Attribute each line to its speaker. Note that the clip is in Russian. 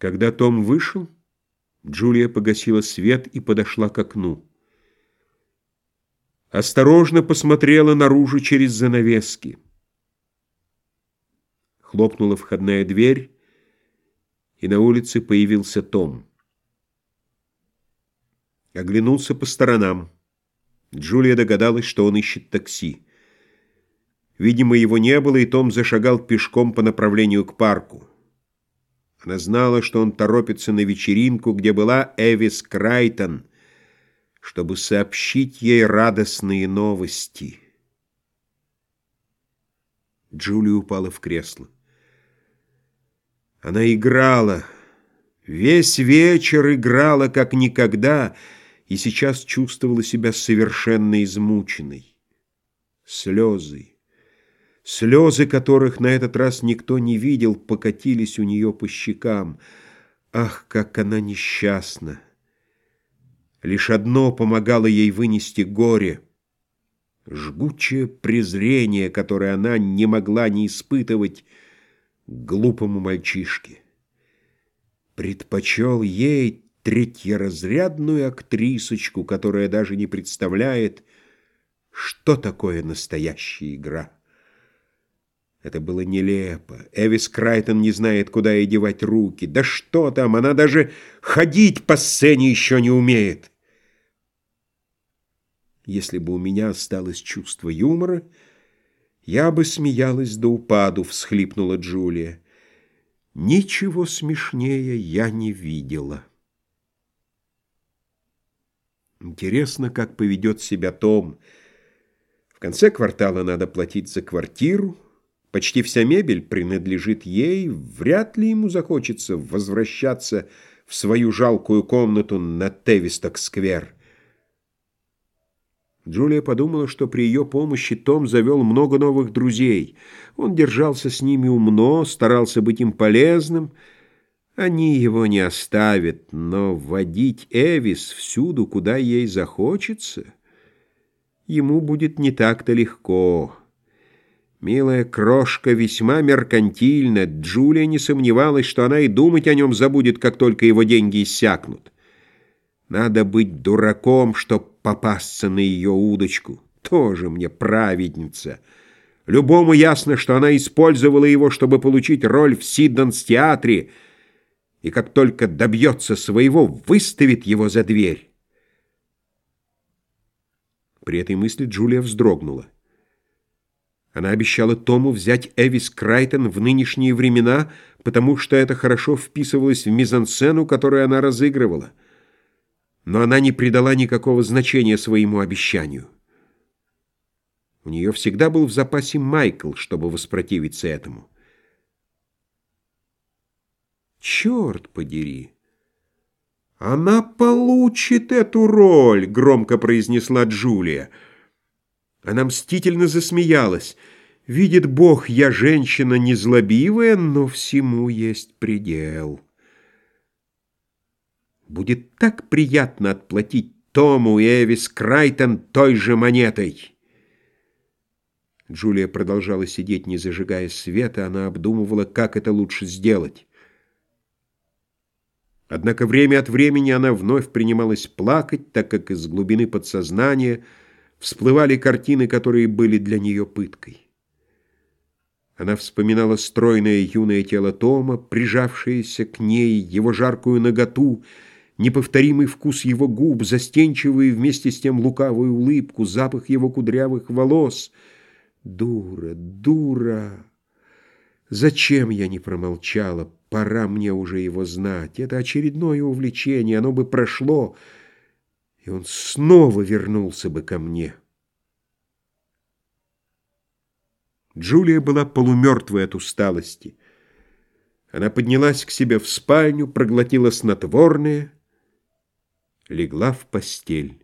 Speaker 1: Когда Том вышел, Джулия погасила свет и подошла к окну. Осторожно посмотрела наружу через занавески. Хлопнула входная дверь, и на улице появился Том. Оглянулся по сторонам. Джулия догадалась, что он ищет такси. Видимо, его не было, и Том зашагал пешком по направлению к парку. Она знала, что он торопится на вечеринку, где была Эвис Крайтон, чтобы сообщить ей радостные новости. Джулия упала в кресло. Она играла, весь вечер играла, как никогда, и сейчас чувствовала себя совершенно измученной. Слезы, слезы которых на этот раз никто не видел, покатились у нее по щекам. Ах, как она несчастна! Лишь одно помогало ей вынести горе — жгучее презрение, которое она не могла не испытывать глупому мальчишке. Предпочел ей третьеразрядную актрисочку, которая даже не представляет, что такое настоящая игра. Это было нелепо. Эвис Крайтон не знает, куда ей девать руки. Да что там, она даже ходить по сцене еще не умеет. Если бы у меня осталось чувство юмора, я бы смеялась до упаду, всхлипнула Джулия. Ничего смешнее я не видела. Интересно, как поведет себя Том. В конце квартала надо платить за квартиру, Почти вся мебель принадлежит ей, вряд ли ему захочется возвращаться в свою жалкую комнату на Тевисток-сквер. Джулия подумала, что при ее помощи Том завел много новых друзей. Он держался с ними умно, старался быть им полезным. Они его не оставят, но водить Эвис всюду, куда ей захочется, ему будет не так-то легко. Милая крошка весьма меркантильна. Джулия не сомневалась, что она и думать о нем забудет, как только его деньги иссякнут. Надо быть дураком, чтоб попасться на ее удочку. Тоже мне праведница. Любому ясно, что она использовала его, чтобы получить роль в Сидденс-театре, и как только добьется своего, выставит его за дверь. При этой мысли Джулия вздрогнула. Она обещала Тому взять Эвис Крайтон в нынешние времена, потому что это хорошо вписывалось в мизансцену, которую она разыгрывала. Но она не придала никакого значения своему обещанию. У нее всегда был в запасе Майкл, чтобы воспротивиться этому. «Черт подери!» «Она получит эту роль!» — громко произнесла Джулия. Она мстительно засмеялась. «Видит Бог, я женщина незлобивая, но всему есть предел». Будет так приятно отплатить Тому и Эвис Крайтон той же монетой. Джулия продолжала сидеть, не зажигая света, она обдумывала, как это лучше сделать. Однако время от времени она вновь принималась плакать, так как из глубины подсознания – всплывали картины, которые были для нее пыткой. Она вспоминала стройное юное тело Тома, прижавшееся к ней, его жаркую наготу, неповторимый вкус его губ, застенчивую вместе с тем лукавую улыбку, запах его кудрявых волос. Дура, дура! Зачем я не промолчала? Пора мне уже его знать. Это очередное увлечение, оно бы прошло, — он снова вернулся бы ко мне. Джулия была полумертвой от усталости. Она поднялась к себе в спальню, проглотила снотворное, легла в постель.